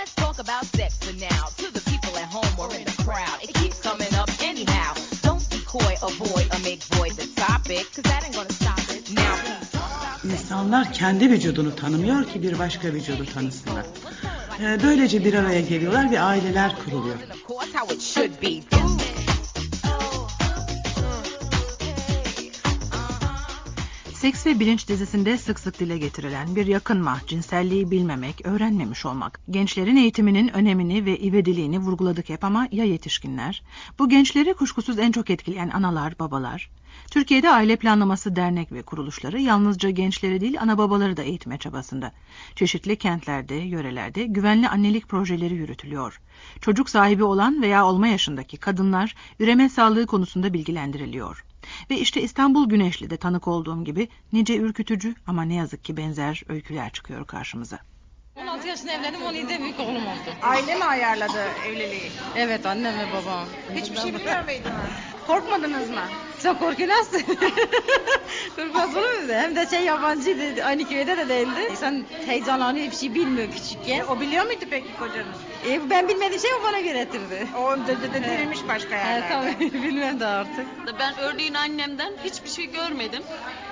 Let's talk about sex for now. To the people at home or in the crowd, it keeps coming up anyhow. Don't be avoid, or make void the topic, cause that ain't gonna stop it. Now, İnsanlar kendi vücudunu tanımıyor ki bir başka vücudu tanısınlar. Ee, Böylece bir araya geliyorlar ve aileler kuruluyor. Seks ve Bilinç dizisinde sık sık dile getirilen bir yakınma, cinselliği bilmemek, öğrenmemiş olmak, gençlerin eğitiminin önemini ve ivediliğini vurguladık hep ama ya yetişkinler? Bu gençleri kuşkusuz en çok etkileyen analar, babalar. Türkiye'de Aile Planlaması Dernek ve kuruluşları yalnızca gençleri değil ana babaları da eğitme çabasında. Çeşitli kentlerde, yörelerde güvenli annelik projeleri yürütülüyor. Çocuk sahibi olan veya olma yaşındaki kadınlar üreme sağlığı konusunda bilgilendiriliyor. Ve işte İstanbul Güneşli'de tanık olduğum gibi nice ürkütücü ama ne yazık ki benzer öyküler çıkıyor karşımıza. 16 yaşında evlendim 17'de büyük oğlum oldu. Aile mi ayarladı evliliği? Evet annem ve babam. Hiçbir şey bilmiyor muydunuz? Korkmadınız mı? Çok korkuyorsun. Korkmaz olur mu? Hem de şey yabancıydı. Aynı köyde de değildi. İnsan heyecanlanıyor bir şey bilmiyor küçükken. O biliyor muydu peki kocanız? E, ben bilmediğim şey o bana göretirdi. O dedi de değilmiş başka Evet yerlerde. tabii bilmem de artık. Ben örneğin annemden hiçbir şey görmedim.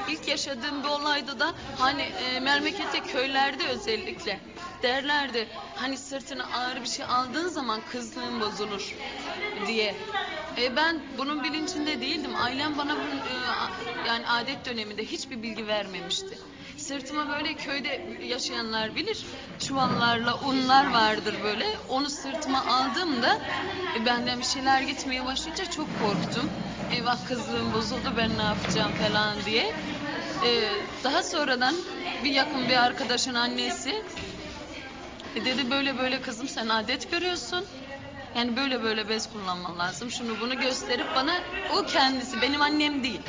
İlk yaşadığım bir olayda da hani e, memlekette köylerde özellikle derlerdi hani sırtına ağır bir şey aldığın zaman kızlığın bozulur diye. E, ben bunun bilincinde değildim. Ailem bana bunun, e, yani adet döneminde hiçbir bilgi vermemişti. Sırtıma böyle köyde yaşayanlar bilir. Çuvallarla unlar vardır böyle. Onu sırtıma aldığımda e, benden bir şeyler gitmeye başlayınca çok korktum. Eyvah kızlığım bozuldu ben ne yapacağım falan diye. E, daha sonradan bir yakın bir arkadaşın annesi e, dedi böyle böyle kızım sen adet görüyorsun. Yani böyle böyle bez kullanman lazım. Şunu bunu gösterip bana o kendisi benim annem değil.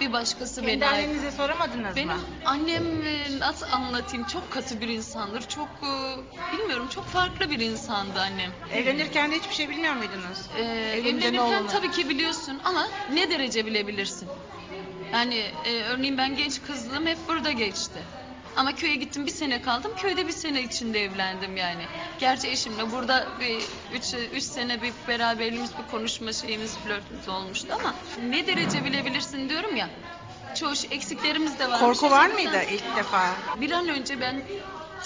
Bir başkası Kendi beni annenize soramadınız benim mı? annem e, nasıl anlatayım çok katı bir insandır. Çok e, bilmiyorum çok farklı bir insandı annem. Evlenirken de hiçbir şey bilmiyor muydunuz? Ee, evlenirken olduğunu. tabii ki biliyorsun ama ne derece bilebilirsin? Yani e, örneğin ben genç kızlığım hep burada geçti. Ama köye gittim bir sene kaldım. Köyde bir sene içinde evlendim yani. Gerçi eşimle burada bir üç, üç sene bir beraberliğimiz, bir konuşma şeyimiz, flörtümüz olmuştu ama ne derece bilebilirsin diyorum ya. Çoğu şey- eksiklerimiz de var. Korku var mıydı ilk defa? Bir an önce ben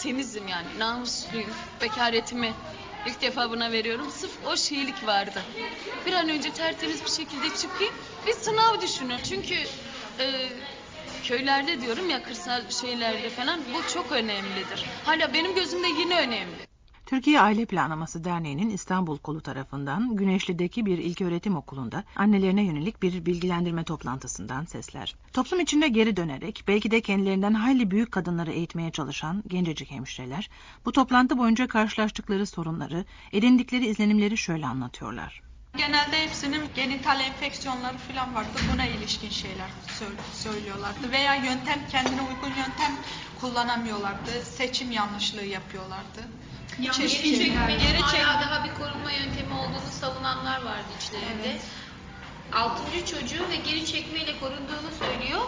temizim yani namusluyum. Bekaretimi ilk defa buna veriyorum. Sırf o şeylik vardı. Bir an önce tertemiz bir şekilde çıkayım. Bir sınav düşünün. Çünkü e, köylerde diyorum ya kırsal şeylerde falan bu çok önemlidir. Hala benim gözümde yine önemli. Türkiye Aile Planlaması Derneği'nin İstanbul kolu tarafından Güneşli'deki bir ilköğretim okulunda annelerine yönelik bir bilgilendirme toplantısından sesler. Toplum içinde geri dönerek belki de kendilerinden hayli büyük kadınları eğitmeye çalışan gencecik hemşireler bu toplantı boyunca karşılaştıkları sorunları, edindikleri izlenimleri şöyle anlatıyorlar. Genelde hepsinin genital enfeksiyonları falan vardı. Buna ilişkin şeyler sö- söylüyorlardı. Veya yöntem, kendine uygun yöntem kullanamıyorlardı. Seçim yanlışlığı yapıyorlardı. Çeşitli Geri çekmenin Geri hala çek- daha bir korunma yöntemi olduğunu savunanlar vardı içlerinde. Evet. Altıncı çocuğu ve geri çekmeyle korunduğunu söylüyor.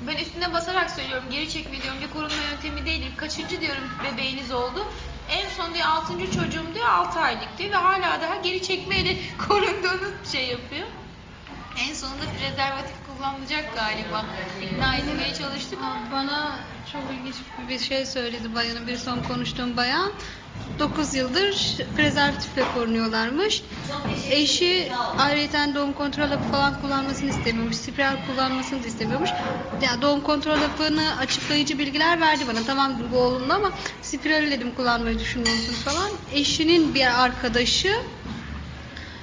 Ben üstüne basarak söylüyorum geri çekme diyorum bir korunma yöntemi değil. Kaçıncı diyorum bebeğiniz oldu. En son diyor altıncı çocuğum diyor 6 aylık diyor ve hala daha geri çekmeyle korunduğunu şey yapıyor. En sonunda prezervatif kullanılacak galiba. İkna etmeye çalıştık Bana çok ilginç bir şey söyledi bayanın bir son konuştuğum bayan. 9 yıldır prezervatifle korunuyorlarmış. Eşi ayrıca doğum kontrol hapı falan kullanmasını istemiyormuş. Spiral kullanmasını da istemiyormuş. Ya doğum kontrol hapını açıklayıcı bilgiler verdi bana. Tamam bu oğlumda ama spiral dedim kullanmayı düşünüyor musun falan. Eşinin bir arkadaşı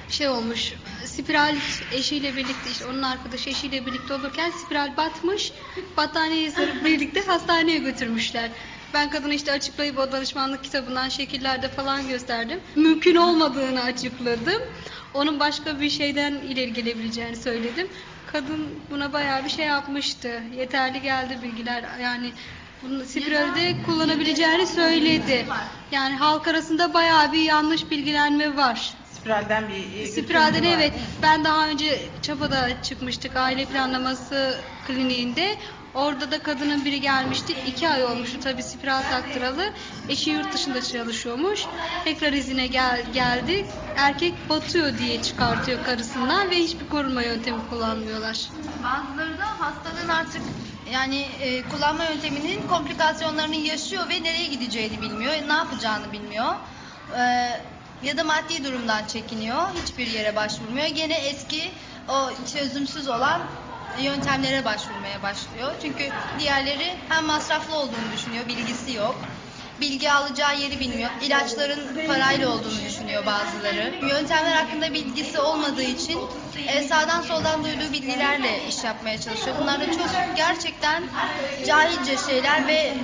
şey olmuş spiral eşiyle birlikte işte onun arkadaşı eşiyle birlikte olurken spiral batmış battaniyeyi sarıp birlikte hastaneye götürmüşler. Ben kadına işte açıklayıp o danışmanlık kitabından şekillerde falan gösterdim. Mümkün olmadığını açıkladım. Onun başka bir şeyden ileri gelebileceğini söyledim. Kadın buna bayağı bir şey yapmıştı. Yeterli geldi bilgiler. Yani bunu spiralde kullanabileceğini söyledi. Yani halk arasında bayağı bir yanlış bilgilenme var. Spiralden bir e, Spiralden evet. Ben daha önce Çapa'da çıkmıştık aile planlaması kliniğinde. Orada da kadının biri gelmişti. iki ay olmuştu tabii spiral taktıralı. Eşi yurt dışında çalışıyormuş. Tekrar izine gel, geldi. Erkek batıyor diye çıkartıyor karısından ve hiçbir korunma yöntemi kullanmıyorlar. Bazıları da hastalığın artık yani e, kullanma yönteminin komplikasyonlarını yaşıyor ve nereye gideceğini bilmiyor, ne yapacağını bilmiyor. E, ya da maddi durumdan çekiniyor, hiçbir yere başvurmuyor. Gene eski o çözümsüz olan yöntemlere başvurmaya başlıyor. Çünkü diğerleri hem masraflı olduğunu düşünüyor, bilgisi yok. Bilgi alacağı yeri bilmiyor. İlaçların parayla olduğunu düşünüyor bazıları. Yöntemler hakkında bilgisi olmadığı için e, sağdan soldan duyduğu bilgilerle iş yapmaya çalışıyor. Bunlar da çok gerçekten cahilce şeyler ve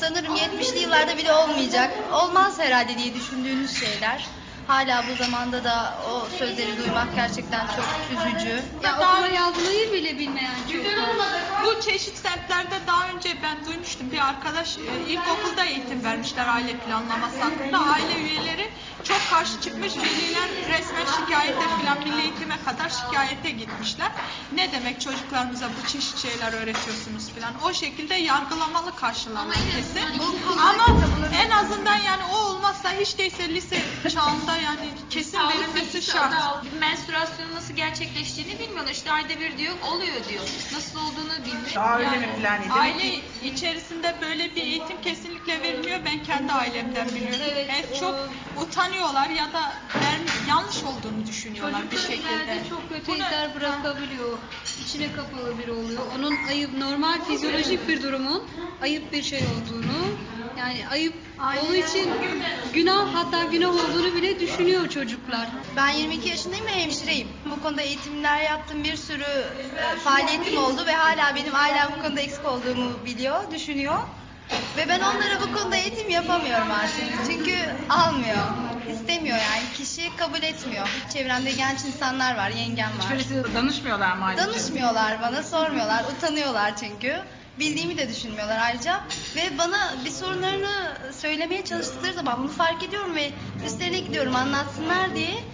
sanırım 70'li yıllarda bile olmayacak. Olmaz herhalde diye düşündüğünüz şeyler. Hala bu zamanda da o sözleri duymak gerçekten çok üzücü. Ya okuma yazmayı bile bilmeyen çocuklar. Bu çeşit semtlerde daha önce ben duymuştum. Bir arkadaş e, ilkokulda eğitim vermişler aile planlaması hakkında. Aile üyeleri çok karşı çıkmış. Veliler resmen şikayete falan milli eğitime kadar şikayete gitmişler. Ne demek çocuklarımıza bu çeşit şeyler öğretiyorsunuz falan. O şekilde yargılamalı karşılarlar kesin. Ama en azından yani o olmazsa hiç değilse lise çağında yani kesin verilmesi şart. Menstruasyonun nasıl gerçekleştiğini bilmiyorlar. İşte ayda bir diyor, oluyor diyor. Nasıl olduğunu bilmiyor. Daha öyle Yani mi plan edildi? Aile içerisinde böyle bir eğitim kesinlikle verilmiyor. Ben kendi ailemden biliyorum. Evet, çok utanıyorlar ya da ver- yanlış olduğunu düşünüyorlar bir şekilde. çok kötü Bunu- izler bırakabiliyor. İçine kapalı biri oluyor. Onun ayıp, normal fizyolojik bir durumun ayıp bir şey olduğunu, yani ayıp onun için günah hatta günah olduğunu bile düşünüyor çocuklar. Ben 22 yaşındayım ve hemşireyim. Bu konuda eğitimler yaptım. Bir sürü e, faaliyetim oldu ve hala benim ailem bu konuda eksik olduğumu biliyor, düşünüyor. Ve ben onlara bu konuda eğitim yapamıyorum artık. Çünkü almıyor. istemiyor yani. Kişi kabul etmiyor. Çevremde genç insanlar var, yengem var. Hiçbirisi danışmıyorlar mı ailece? Danışmıyorlar bana, sormuyorlar. Utanıyorlar çünkü. Bildiğimi de düşünmüyorlar ayrıca. Ve bana bir sorunlarını söylemeye çalıştıkları zaman bunu fark ediyorum ve üstlerine gidiyorum anlatsınlar diye.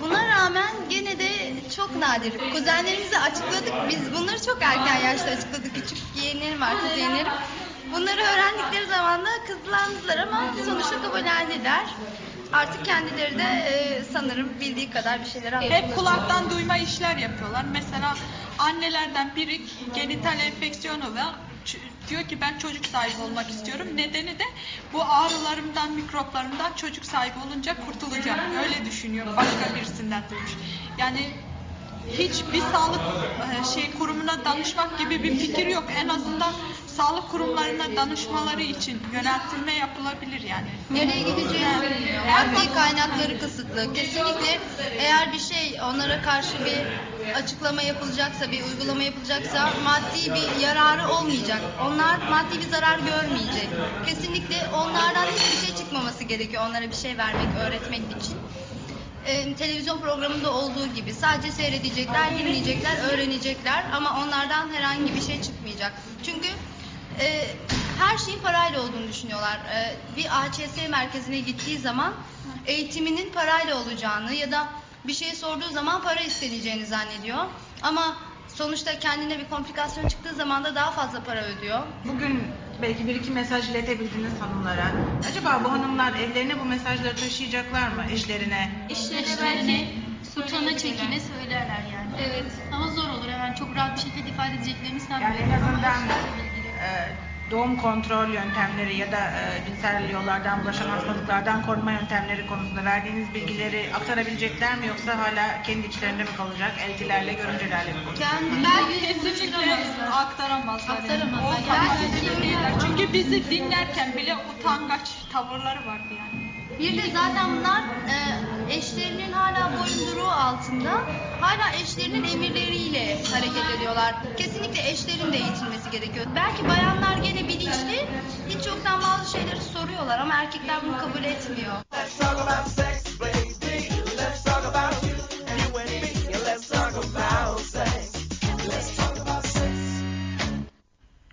Buna rağmen gene de çok nadir. Kuzenlerimize açıkladık. Biz bunları çok erken yaşta açıkladık. Küçük yeğenlerim var, kız. Bunları öğrendikleri zaman da kızlandılar ama sonuçta kabullendiler. Artık kendileri de e, sanırım bildiği kadar bir şeyler anlatıyorlar. Hep kulaktan duyma işler yapıyorlar. Mesela annelerden biri genital enfeksiyonu var. Diyor ki ben çocuk sahibi olmak istiyorum. Nedeni de bu ağrılarımdan, mikroplarımdan çocuk sahibi olunca kurtulacağım. Öyle düşünüyor. Başka birisinden duymuş. Yani hiçbir sağlık e, şey kurumuna danışmak gibi bir fikir yok. En azından sağlık kurumlarına danışmaları için yöneltilme yapılabilir yani. Nereye gideceğini bilmiyor. Maddi kaynakları kısıtlı. Kesinlikle eğer bir şey onlara karşı bir açıklama yapılacaksa, bir uygulama yapılacaksa maddi bir yararı olmayacak. Onlar maddi bir zarar görmeyecek. Kesinlikle onlardan hiçbir şey çıkmaması gerekiyor onlara bir şey vermek, öğretmek için. Ee, televizyon programında olduğu gibi sadece seyredecekler, dinleyecekler, öğrenecekler ama onlardan herhangi bir şey çıkmayacak. Çünkü e, her şeyin parayla olduğunu düşünüyorlar. E, bir AÇS merkezine gittiği zaman eğitiminin parayla olacağını ya da bir şey sorduğu zaman para isteneceğini zannediyor. Ama sonuçta kendine bir komplikasyon çıktığı zaman da daha fazla para ödüyor. Bugün belki bir iki mesaj iletebildiniz hanımlara. Acaba bu hanımlar evlerine bu mesajları taşıyacaklar mı eşlerine? İşlerine belki utana çekine söylerler yani. Evet. Ama zor olur yani çok rahat bir şekilde ifade edeceklerini Yani sanmıyorum. en Ama azından e, doğum kontrol yöntemleri ya da e, cinsel yollardan bulaşan hastalıklardan korunma yöntemleri konusunda verdiğiniz bilgileri aktarabilecekler mi yoksa hala kendi içlerinde mi kalacak? Eltilerle, görümcelerle mi konuşacak? Kendi Kesinlikle aktaramazlar. yani. Aktaramazlar. O kapasitede değiller. Çünkü bizi dinlerken bile utangaç tavırları vardı yani. Bir de zaten bunlar e, eşlerinin hala boyunduruğu altında hala eşlerinin emirleriyle hareket ediyorlar. Kesinlikle eşlerin de eğitilmesi gerekiyor. Belki bayanlar gene bilinçli hiç yoktan bazı şeyleri soruyorlar ama erkekler bunu kabul etmiyor.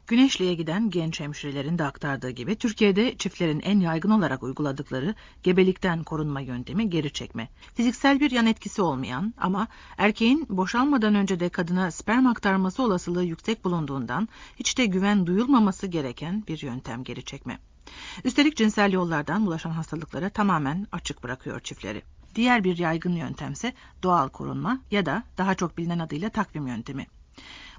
Güneşli'ye giden genç hemşirelerin de aktardığı gibi Türkiye'de çiftlerin en yaygın olarak uyguladıkları gebelikten korunma yöntemi geri çekme. Fiziksel bir yan etkisi olmayan ama erkeğin boşalmadan önce de kadına sperm aktarması olasılığı yüksek bulunduğundan hiç de güven duyulmaması gereken bir yöntem geri çekme. Üstelik cinsel yollardan bulaşan hastalıklara tamamen açık bırakıyor çiftleri. Diğer bir yaygın yöntemse doğal korunma ya da daha çok bilinen adıyla takvim yöntemi.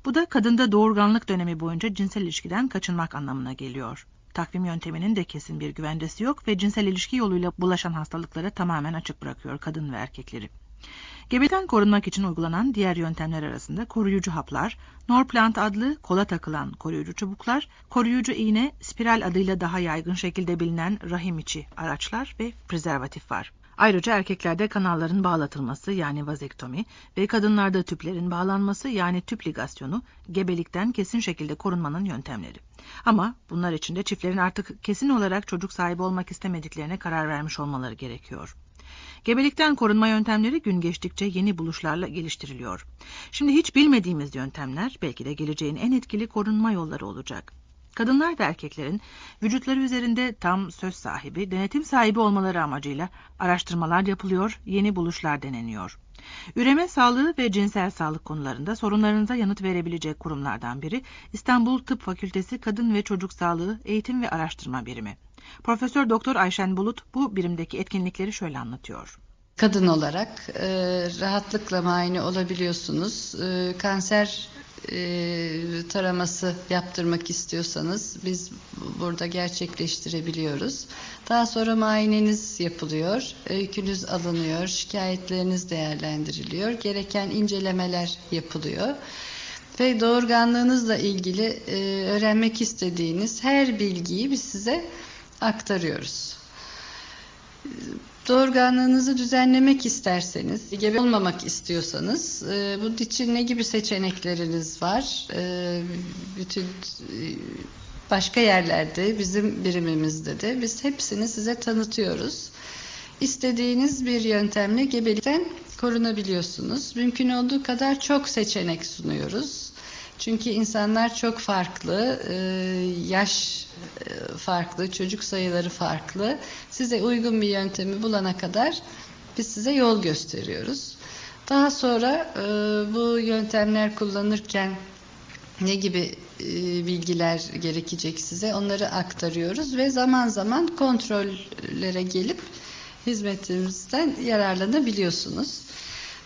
Bu da kadında doğurganlık dönemi boyunca cinsel ilişkiden kaçınmak anlamına geliyor. Takvim yönteminin de kesin bir güvencesi yok ve cinsel ilişki yoluyla bulaşan hastalıklara tamamen açık bırakıyor kadın ve erkekleri. Gebeden korunmak için uygulanan diğer yöntemler arasında koruyucu haplar, Norplant adlı kola takılan koruyucu çubuklar, koruyucu iğne, spiral adıyla daha yaygın şekilde bilinen rahim içi araçlar ve prezervatif var. Ayrıca erkeklerde kanalların bağlatılması yani vazektomi ve kadınlarda tüplerin bağlanması yani tüp ligasyonu gebelikten kesin şekilde korunmanın yöntemleri. Ama bunlar için de çiftlerin artık kesin olarak çocuk sahibi olmak istemediklerine karar vermiş olmaları gerekiyor. Gebelikten korunma yöntemleri gün geçtikçe yeni buluşlarla geliştiriliyor. Şimdi hiç bilmediğimiz yöntemler belki de geleceğin en etkili korunma yolları olacak. Kadınlar ve erkeklerin vücutları üzerinde tam söz sahibi, denetim sahibi olmaları amacıyla araştırmalar yapılıyor, yeni buluşlar deneniyor. Üreme sağlığı ve cinsel sağlık konularında sorunlarınıza yanıt verebilecek kurumlardan biri İstanbul Tıp Fakültesi Kadın ve Çocuk Sağlığı Eğitim ve Araştırma Birimi. Profesör Doktor Ayşen Bulut bu birimdeki etkinlikleri şöyle anlatıyor. Kadın olarak e, rahatlıkla muayene olabiliyorsunuz. E, kanser e, taraması yaptırmak istiyorsanız biz burada gerçekleştirebiliyoruz. Daha sonra muayeneniz yapılıyor, öykünüz alınıyor, şikayetleriniz değerlendiriliyor, gereken incelemeler yapılıyor ve doğurganlığınızla ilgili e, öğrenmek istediğiniz her bilgiyi biz size aktarıyoruz. Doğurganlığınızı düzenlemek isterseniz, gebe olmamak istiyorsanız, e, bunun için ne gibi seçenekleriniz var? E, bütün e, başka yerlerde, bizim birimimizde de biz hepsini size tanıtıyoruz. İstediğiniz bir yöntemle gebelikten korunabiliyorsunuz. Mümkün olduğu kadar çok seçenek sunuyoruz. Çünkü insanlar çok farklı, e, yaş e, farklı, çocuk sayıları farklı. Size uygun bir yöntemi bulana kadar biz size yol gösteriyoruz. Daha sonra e, bu yöntemler kullanırken ne gibi bilgiler gerekecek size onları aktarıyoruz ve zaman zaman kontrollere gelip hizmetimizden yararlanabiliyorsunuz.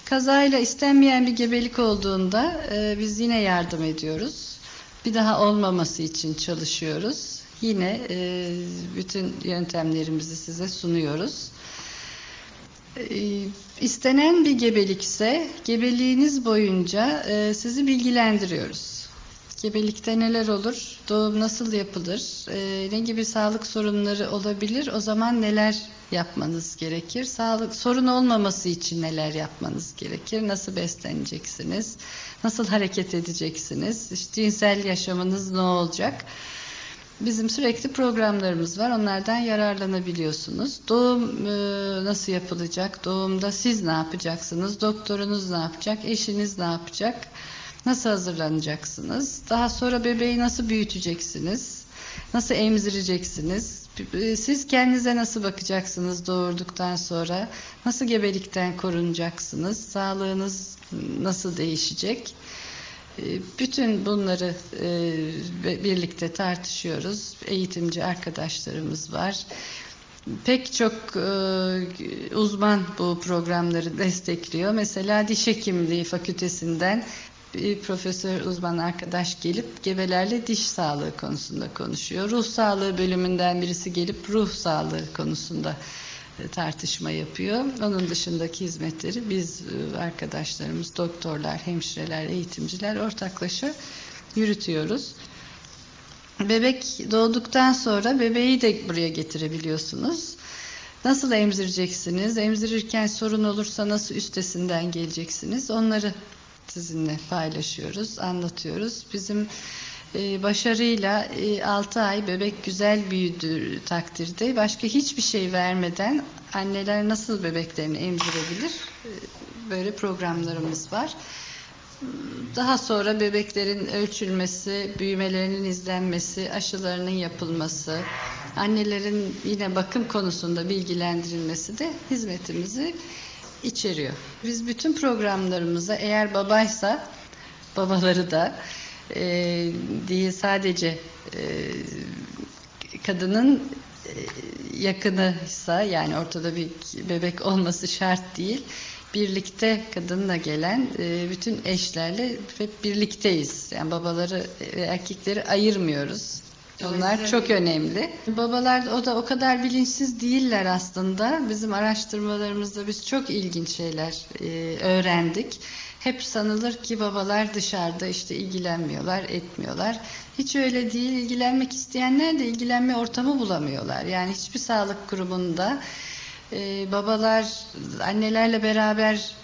Kazayla istenmeyen bir gebelik olduğunda e, biz yine yardım ediyoruz. Bir daha olmaması için çalışıyoruz. Yine e, bütün yöntemlerimizi size sunuyoruz. E, istenen bir gebelikse gebeliğiniz boyunca e, sizi bilgilendiriyoruz. Gebelikte neler olur, doğum nasıl yapılır, e, ne gibi sağlık sorunları olabilir, o zaman neler yapmanız gerekir? Sağlık sorun olmaması için neler yapmanız gerekir? Nasıl besleneceksiniz? Nasıl hareket edeceksiniz? Cinsel yaşamınız ne olacak? Bizim sürekli programlarımız var. Onlardan yararlanabiliyorsunuz. Doğum e, nasıl yapılacak? Doğumda siz ne yapacaksınız? Doktorunuz ne yapacak? Eşiniz ne yapacak? Nasıl hazırlanacaksınız? Daha sonra bebeği nasıl büyüteceksiniz? Nasıl emzireceksiniz? Siz kendinize nasıl bakacaksınız doğurduktan sonra? Nasıl gebelikten korunacaksınız? Sağlığınız nasıl değişecek? Ee, bütün bunları e, birlikte tartışıyoruz. Eğitimci arkadaşlarımız var. Pek çok e, uzman bu programları destekliyor. Mesela diş hekimliği fakültesinden bir profesör uzman arkadaş gelip gebelerle diş sağlığı konusunda konuşuyor. Ruh sağlığı bölümünden birisi gelip ruh sağlığı konusunda e, tartışma yapıyor. Onun dışındaki hizmetleri biz e, arkadaşlarımız, doktorlar, hemşireler, eğitimciler ortaklaşa yürütüyoruz. Bebek doğduktan sonra bebeği de buraya getirebiliyorsunuz. Nasıl emzireceksiniz? Emzirirken sorun olursa nasıl üstesinden geleceksiniz? Onları sizinle paylaşıyoruz, anlatıyoruz. Bizim başarıyla e, 6 ay bebek güzel büyüdüğü takdirde başka hiçbir şey vermeden anneler nasıl bebeklerini emzirebilir? E, böyle programlarımız var. Daha sonra bebeklerin ölçülmesi, büyümelerinin izlenmesi, aşılarının yapılması, annelerin yine bakım konusunda bilgilendirilmesi de hizmetimizi içeriyor. Biz bütün programlarımıza eğer babaysa babaları da e, değil sadece e, kadının e, yakınıysa yani ortada bir bebek olması şart değil. Birlikte kadınla gelen e, bütün eşlerle hep birlikteyiz. Yani babaları ve erkekleri ayırmıyoruz. Onlar çok önemli. Babalar o da o kadar bilinçsiz değiller aslında. Bizim araştırmalarımızda biz çok ilginç şeyler e, öğrendik. Hep sanılır ki babalar dışarıda işte ilgilenmiyorlar, etmiyorlar. Hiç öyle değil. İlgilenmek isteyenler de ilgilenme ortamı bulamıyorlar. Yani hiçbir sağlık kurumunda e, babalar annelerle beraber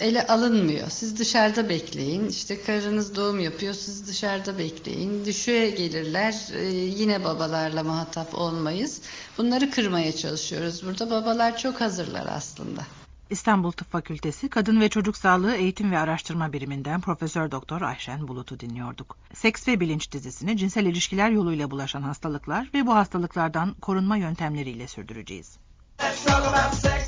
ele alınmıyor. Siz dışarıda bekleyin. İşte karınız doğum yapıyor. Siz dışarıda bekleyin. Düşüğe gelirler. E, yine babalarla muhatap olmayız. Bunları kırmaya çalışıyoruz. Burada babalar çok hazırlar aslında. İstanbul Tıp Fakültesi Kadın ve Çocuk Sağlığı Eğitim ve Araştırma Biriminden Profesör Doktor Ayşen Bulut'u dinliyorduk. Seks ve Bilinç dizisini cinsel ilişkiler yoluyla bulaşan hastalıklar ve bu hastalıklardan korunma yöntemleriyle sürdüreceğiz. Let's talk about sex.